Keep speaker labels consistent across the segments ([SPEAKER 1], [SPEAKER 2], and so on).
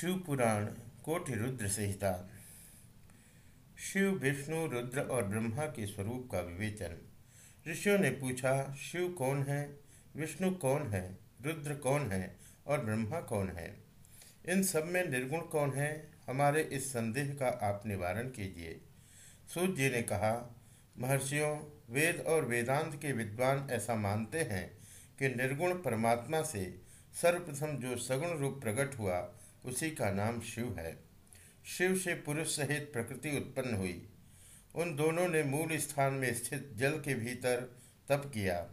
[SPEAKER 1] शिव पुराण कोटि रुद्र संहिता। शिव, विष्णु, रुद्र और ब्रह्मा के स्वरूप का विवेचन। ऋषियों ने पूछा, शिव कौन है? विष्णु कौन है? रुद्र कौन है? और ब्रह्मा कौन है? इन सब में निर्गुण कौन है? हमारे इस संदेह का आप निवारण कीजिए। सूर्य जी ने कहा, महर्षियों, वेद और वेदांत के विद्वान ऐसा मानते हैं कि निर्गुण परमात्मा से सर्वप्रथम जो सगुण रूप प्रकट हुआ उसी का नाम शिव है। शिव से पुरुष सहित प्रकृति उत्पन्न हुई। उन दोनों ने मूल स्थान में स्थित जल के भीतर तप किया।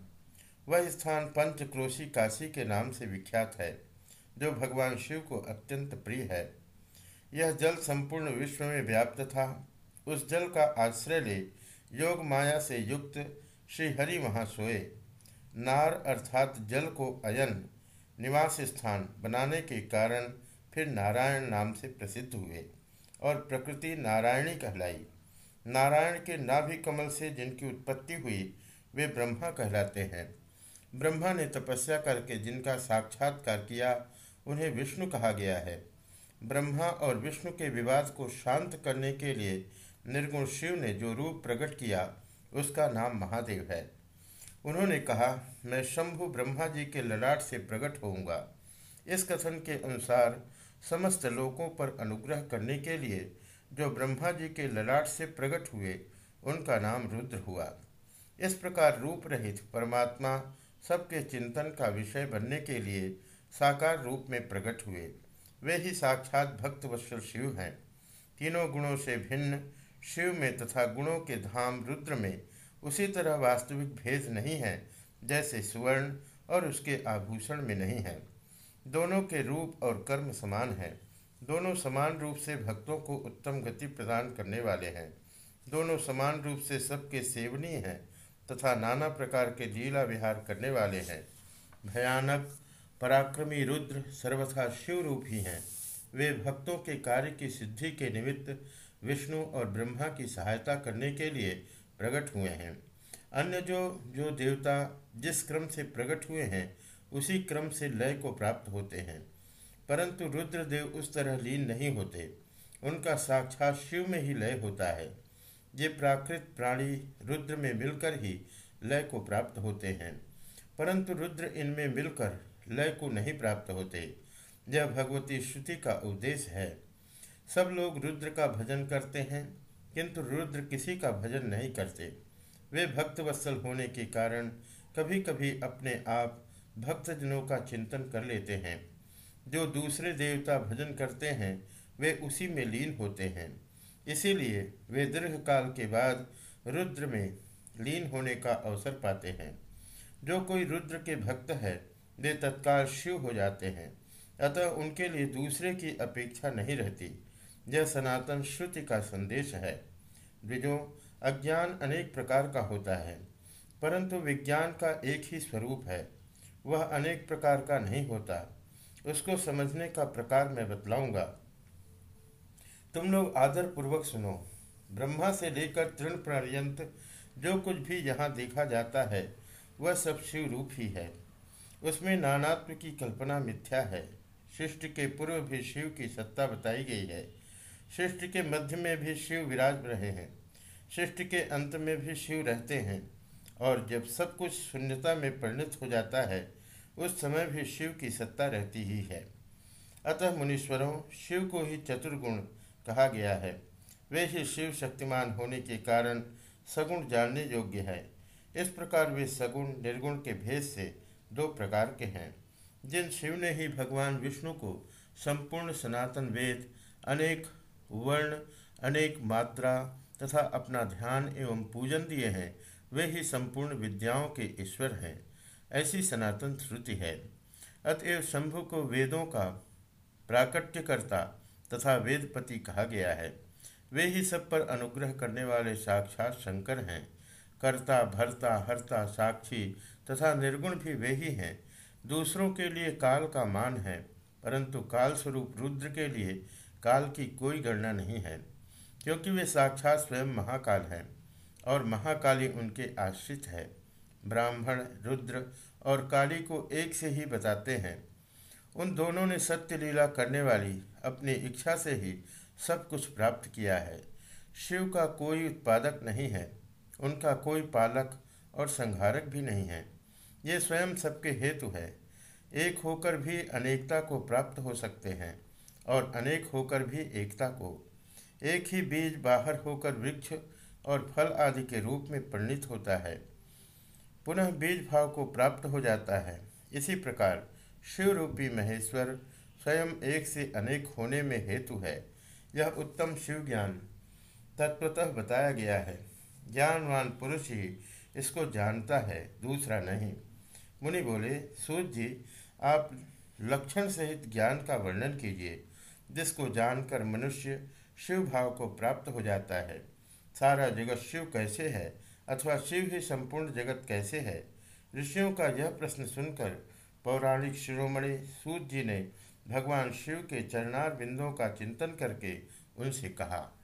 [SPEAKER 1] वह स्थान पंचक्रोशी काशी के नाम से विख्यात है, जो भगवान शिव को अत्यंत प्रिय है। यह जल संपूर्ण विश्व में व्याप्त था। उस जल का आश्रय ले योग माया से युक्त श्री हरि वहाँ सोए। नार अर्थात जल को अयन निवास स्थान बनाने के कारण फिर नारायण नाम से प्रसिद्ध हुए और प्रकृति नारायणी कहलाई। नारायण के नाभि कमल से जिनकी उत्पत्ति हुई, वे ब्रह्मा कहलाते हैं। ब्रह्मा ने तपस्या करके जिनका साक्षात्कार किया, उन्हें विष्णु कहा गया है। ब्रह्मा और विष्णु के विवाद को शांत करने के लिए निर्गुण शिव ने जो रूप प्रकट किया, उसका नाम महादेव है। उन्होंने कहा, मैं शंभु ब्रह्मा जी के ललाट से प्रकट होऊँगा। इस कथन के अनुसार समस्त लोकों पर अनुग्रह करने के लिए जो ब्रह्मा जी के ललाट से प्रकट हुए, उनका नाम रुद्र हुआ। इस प्रकार रूप रहित परमात्मा सबके चिंतन का विषय बनने के लिए साकार रूप में प्रकट हुए। वे ही साक्षात भक्त वत्सल शिव हैं। तीनों गुणों से भिन्न शिव में तथा गुणों के धाम रुद्र में उसी तरह वास्तविक भेद नहीं है, जैसे सुवर्ण और उसके आभूषण में नहीं है। दोनों के रूप और कर्म समान हैं। दोनों समान रूप से भक्तों को उत्तम गति प्रदान करने वाले हैं। दोनों समान रूप से सबके सेवनीय हैं तथा नाना प्रकार के लीला विहार करने वाले हैं। भयानक, पराक्रमी रुद्र सर्वथा शिव रूप ही हैं। वे भक्तों के कार्य की सिद्धि के निमित्त विष्णु और ब्रह्मा की सहायता करने के लिए प्रकट हुए हैं। अन्य जो जो देवता जिस क्रम से प्रकट हुए हैं उसी क्रम से लय को प्राप्त होते हैं। परंतु रुद्रदेव उस तरह लीन नहीं होते। उनका साक्षात शिव में ही लय होता है। ये प्राकृत प्राणी रुद्र में मिलकर ही लय को प्राप्त होते हैं। परंतु रुद्र इनमें मिलकर लय को नहीं प्राप्त होते। यह भगवती श्रुति का उद्देश्य है। सब लोग रुद्र का भजन करते हैं, किंतु रुद्र किसी का भजन नहीं करते। वे भक्तवत्सल होने के कारण कभी कभी अपने आप भक्तजनों का चिंतन कर लेते हैं। जो दूसरे देवता भजन करते हैं, वे उसी में लीन होते हैं। इसीलिए वे दीर्घ काल के बाद रुद्र में लीन होने का अवसर पाते हैं। जो कोई रुद्र के भक्त है, वे तत्काल शिव हो जाते हैं। अतः उनके लिए दूसरे की अपेक्षा नहीं रहती। यह सनातन श्रुति का संदेश है। द्विजों, अज्ञान अनेक प्रकार का होता है, परंतु विज्ञान का एक ही स्वरूप है। वह अनेक प्रकार का नहीं होता। उसको समझने का प्रकार मैं बतलाऊँगा। तुम लोग आदर पूर्वक सुनो। ब्रह्मा से लेकर तृण पर्यंत जो कुछ भी यहाँ देखा जाता है, वह सब शिव रूप ही है। उसमें नानात्व की कल्पना मिथ्या है। सृष्टि के पूर्व भी शिव की सत्ता बताई गई है। सृष्टि के मध्य में भी शिव विराज रहे हैं। सृष्टि के अंत में भी शिव रहते हैं। और जब सब कुछ शून्यता में परिणत हो जाता है, उस समय भी शिव की सत्ता रहती ही है। अतः मुनीश्वरों, शिव को ही चतुर्गुण कहा गया है। वे ही शिव शक्तिमान होने के कारण सगुण जानने योग्य है। इस प्रकार वे सगुण निर्गुण के भेद से दो प्रकार के हैं। जिन शिव ने ही भगवान विष्णु को संपूर्ण सनातन वेद, अनेक वर्ण, अनेक मात्रा तथा अपना ध्यान एवं पूजन दिए हैं वे ही संपूर्ण विद्याओं के ईश्वर हैं। ऐसी सनातन श्रुति है। अतएव शंभु को वेदों का प्राकट्यकर्ता तथा वेदपति कहा गया है। वे ही सब पर अनुग्रह करने वाले साक्षात शंकर हैं। कर्ता, भरता, हरता, साक्षी तथा निर्गुण भी वे ही हैं। दूसरों के लिए काल का मान है, परंतु काल स्वरूप रुद्र के लिए काल की कोई गणना नहीं है, क्योंकि वे साक्षात स्वयं महाकाल हैं। और महाकाली उनके आश्रित है। ब्राह्मण, रुद्र और काली को एक से ही बताते हैं। उन दोनों ने सत्य लीला करने वाली अपनी इच्छा से ही सब कुछ प्राप्त किया है। शिव का कोई उत्पादक नहीं है। उनका कोई पालक और संहारक भी नहीं है। ये स्वयं सबके हेतु है। एक होकर भी अनेकता को प्राप्त हो सकते हैं और अनेक होकर भी एकता को। एक ही बीज बाहर होकर वृक्ष और फल आदि के रूप में परिणित होता है। पुनः बीज भाव को प्राप्त हो जाता है। इसी प्रकार शिव रूपी महेश्वर स्वयं एक से अनेक होने में हेतु है। यह उत्तम शिव ज्ञान तत्वतः बताया गया है। ज्ञानवान पुरुष ही इसको जानता है, दूसरा नहीं। मुनि बोले सूर्य जी, आप लक्षण सहित ज्ञान का वर्णन कीजिए, जिसको जानकर मनुष्य शिव भाव को प्राप्त हो जाता है। सारा जगत शिव कैसे है? अथवा शिव ही संपूर्ण जगत कैसे है? ऋषियों का यह प्रश्न सुनकर पौराणिक शिरोमणि सूत जी ने भगवान शिव के चरणार बिंदों का चिंतन करके उनसे कहा